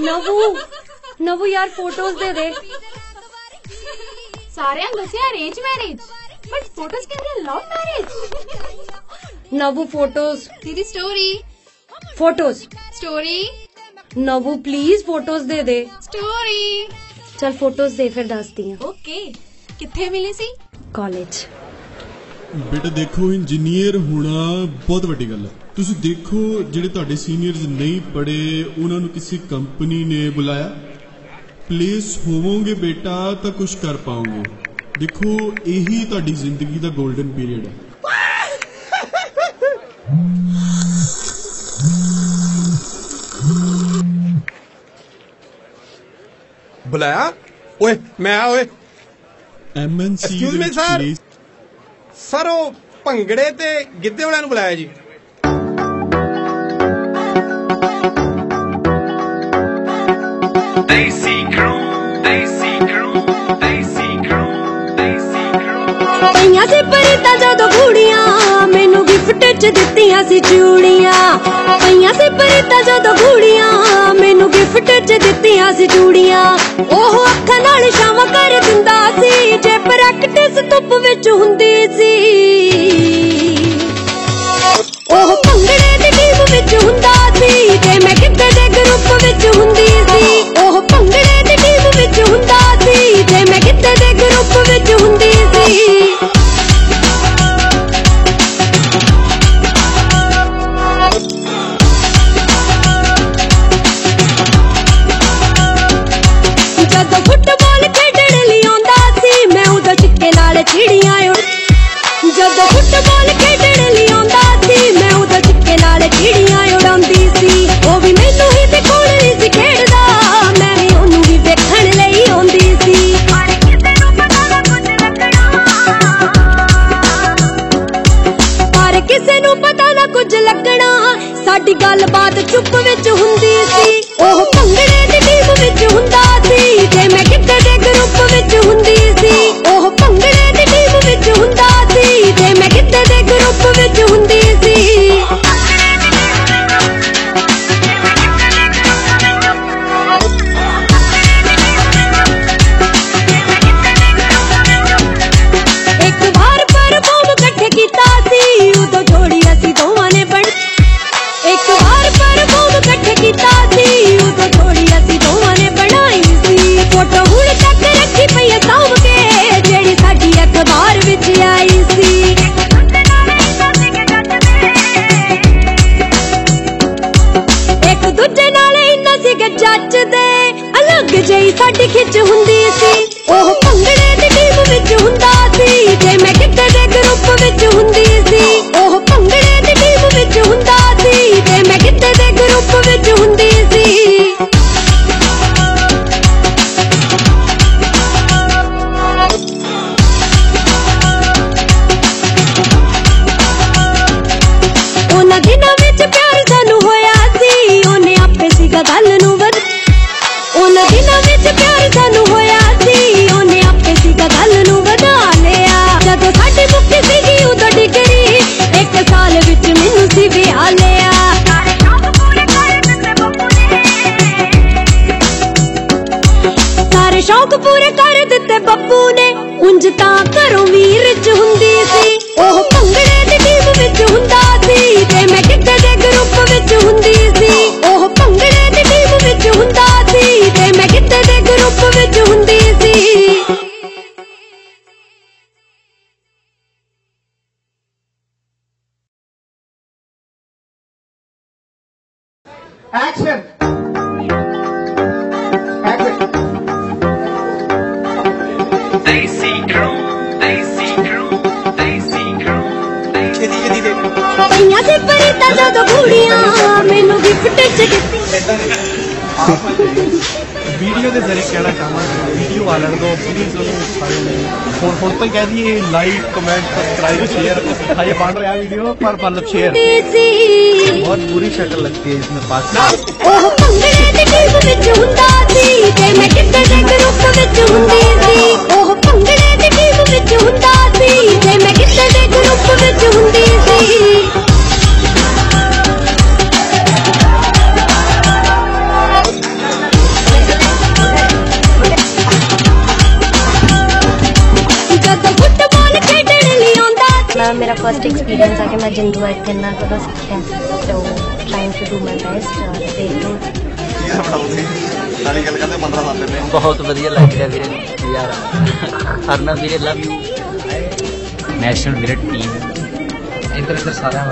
नवू नवू यार फ़ोटोज़ दे दे। सारे अंदर से अरेंज मैरिज बट फ़ोटोज़ के अंदर लव मैरिज नवू फ़ोटोज़ दीदी स्टोरी फ़ोटोज़ स्टोरी नवू प्लीज़ फ़ोटोज़ दे दे। स्टोरी चल फ़ोटोज़ दे फिर दस दी ओके कितने मिले सी? कॉलेज ਬੇਟਾ ਦੇਖੋ ਇੰਜੀਨੀਅਰ ਹੋਣਾ ਬਹੁਤ ਵੱਡੀ ਗੱਲ ਹੈ। ਤੁਸੀਂ ਦੇਖੋ ਜਿਹੜੇ ਤੁਹਾਡੇ ਸੀਨੀਅਰਸ ਨਹੀਂ ਪੜ੍ਹੇ ਉਹਨਾਂ ਨੂੰ ਕਿਸੇ ਕੰਪਨੀ ਨੇ ਬੁਲਾਇਆ। ਪਲੇਸ ਹੋਵੋਗੇ ਬੇਟਾ ਤਾਂ ਕੁਝ ਕਰ ਪਾਓਗੇ। ਦੇਖੋ ਇਹੀ ਤੁਹਾਡੀ ਜ਼ਿੰਦਗੀ ਦਾ 골ਡਨ ਪੀਰੀਅਡ ਹੈ। ਬੁਲਾਇਆ? ਓਏ ਮੈਂ ਆ ਓਏ MNC Excuse me, sir. Sir ਉਹ ਭੰਗੜੇ ਤੇ ਗਿੱਧੇ ਵਾਲਿਆਂ ਨੂੰ ਬੁਲਾਇਆ ਜੀ. ਪਈਆਂ ਪਰੀਤਾ ਜਦੋਂ ਘੂੜੀਆਂ ਮੈਨੂੰ ਗਿਫਟ ਚ ਦਿੱਤੀਆਂ ਸੀ ਚੂੜੀਆਂ। ਪਈਆਂ ਸੀ ਪਰੀਤਾ ਜਦੋਂ ਘੂੜੀਆਂ ਮੈਨੂੰ ਗਿਫਟ ਚ ਦਿੱਤੀਆਂ ਸੀ ਚੂੜੀਆਂ। ਉਹ ਅੱਖਾਂ ਨਾਲ ਛਾਵਾਂ ਕਰ ਦਿੰਦਾ ਸੀ ਜੇ ਪ੍ਰੈਕਟਿਸ ਧੁੱਪ ਵਿੱਚ ਹੁੰਦੀ ਸੀ। ਸਾਡੀ ਗੱਲਬਾਤ ਚੁੱਪ ਵਿੱਚ ਹੁੰਦੀ ਸੀ। ਉਹ ਭੰਗੜੇ ਦੀ ਅਲੱਗ ਜਿਹੀ ਸਾਡੀ ਖਿੱਚ ਹੁੰਦੀ ਸੀ। ਉਹ ਭੰਗੜੇ ਦੀ ਟੀਮ ਵਿੱਚ ਹੁੰਦਾ ਸੀ। ਤੇ ਮੈਂ ਕਿੱਤੇ ਦੇ ਗਰੁੱਪ ਵਿੱਚ ਹੁੰਦੀ ਸੀ, ਉਹ ਭੰਗੜੇ ਦੀ ਟੀਮ ਵਿੱਚ ਹੁੰਦਾ ਸੀ। ਤੇ ਮੈਂ ਕਿੱਤੇ ਦੇ ਗਰੁੱਪ ਵਿੱਚ ਹੁੰਦੀ ਸੀ। ਉਹਨਾਂ ਦਿਨਾਂ ਵਿੱਚ ਪਿਆਰ ਸਾਨੂੰ ਹੋਇਆ ਸੀ। ਉਹਨੇ ਆਪੇ ਸੀਗਾ ਗੱਲ ਨੂੰ ਵਿੱਚ ਹੋਇਆ ਸੀ, ਉਹਨੇ ਆਪੇ ਸੀਗਾ ਗੱਲ ਨੂੰ ਵਧਾ ਲਿਆ। ਜਦੋਂ ਸਾਡੀ ਮੁੱਕੀ ਸੀਗੀ, ਉਦੋਂ ਡਿਗਰੀ, ਇੱਕ ਸਾਲ ਵਿੱਚ ਮੈਨੂੰ ਸੀ ਵਿਆਹ ਲਿਆ। ਸਾਰੇ ਸ਼ੌਕ ਪੂਰੇ ਕਰ ਦਿੱਤੇ ਬੱਬੂ ਨੇ। ਉਂਝ ਤਾਂ ਘਰੋਂ ਵੀ ਰਿਚ ਹੁੰਦੀ ਸੀ। ਉਹ ਭੰਗੜੇ ਦਾ ਗਬੂੜੀਆਂ ਮੈਨੂੰ ਗਿਫਟ ਚ ਵੀਡੀਓ ਦੇ ਜ਼ਰੀਏ ਕਹਿਣਾ ਚਾਹਾਂਗਾ ਵੀਡੀਓ ਵਾਲਿਆਂ ਨੂੰ ਪਲੀਜ਼ ਉਹਨੂੰ ਸਾਰੇ ਨੇ। ਹੁਣ ਹੁਣ ਤਾਂ ਕਹਿ ਦਈਏ ਲਾਈਕ ਕਮੈਂਟ ਸਬਸਕ੍ਰਾਈਬ ਸ਼ੇਅਰ ਹਾਏ ਬਣ ਰਿਹਾ ਵੀਡੀਓ ਪਰ ਪਰ ਸ਼ੇਅਰ ਬਹੁਤ ਬੁਰੀ ਸ਼ਕਲ ਲੱਗਦੀ ਹੈ ਇਸ ਪਾਸ ਉਹ ਭੰਗੜੇ ਦੇ ਟੀਮ ਵਿੱਚ ਹੁੰਦਾ ਸੀ ਤੇ ਮੈਂ ਕਿੱਥੇ ਦੇ ਗਰੁੱਪ ਵਿੱਚ ਹੁੰਦੀ ਸੀ। ਉਹ ਭੰਗੜੇ ਦੇ ਟੀਮ ਵਿੱਚ ਹੁੰਦਾ ਜਦ ਫੁੱਟਬਾਲ ਖੇਡਣ ਲਈ ਆਉਂਦਾ। ਮੈਂ ਮੇਰਾ ਫਰਸਟ ਐਕਸਪੀਰੀਅੰਸ ਆ ਕਿ ਮੈਂ ਜਿੰਦੂ ਐਟ ਕਿੰਨਾ ਕਦਾ ਸਿੱਖਿਆ ਸੋ। Trying to do my best ਔਰ ਦੇਖਦੇ ਇਹ ਬਣਾਉਂਦੇ ਨਾਲੇ ਗੱਲ ਕਰਦੇ 15 ਸਾਲ ਦੇ ਬਹੁਤ ਵਧੀਆ ਲੱਗ ਰਿਹਾ ਵੀਰੇ। ਯਾਰ ਹਰਨਾ ਵੀਰੇ ਲਵ ਯੂ ਨੈਸ਼ਨਲ ਵੀਰੇ ਟੀਮ ਇੰਦਰ ਇੰਦਰ ਸਾਰਿਆਂ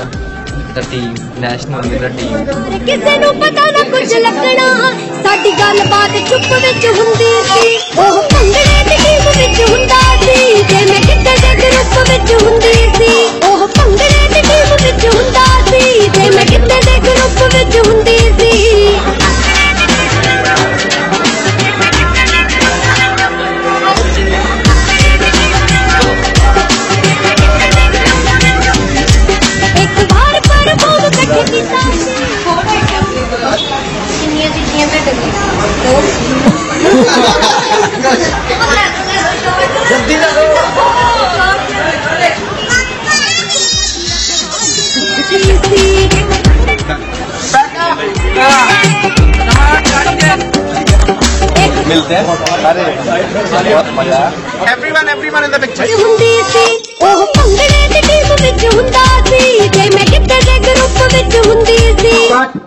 ਦਾ ਟੀਮ ਨੈਸ਼ਨਲ ਵੀਰੇ ਟੀਮ ਕਿਸੇ ਨੂੰ ਪਤਾ ਨਾ ਕੁਝ ਲੱਗਣਾ। ਸਾਡੀ ਗੱਲਬਾਤ ਚੁੱਪ ਵਿੱਚ ਹੁੰਦੀ ਸੀ। ਉਹ ਭੰਗੜੇ ਦੀ ਟੀਮ ਵਿੱਚ ਹੁੰਦਾ ਸੀ। ਤੇ ਮੈਂ ਕਿੱਤੇ ਦੇ ਗਰੁੱਪ ਵਿੱਚ ਹੁੰਦੀ ਸੀ। मिलते हैं अरे बहुत मज़ा everyone everyone in the picture ਹੁੰਦੀ ਸੀ ਉਹ ਭੰਗੜੇ ਦੀ ਟੀਮ ਵਿੱਚ ਹੁੰਦਾ ਸੀ ਤੇ ਮੈਂ ਗਿੱਧੇ ਦੇ ਗਰੁੱਪ ਵਿੱਚ ਹੁੰਦੀ ਸੀ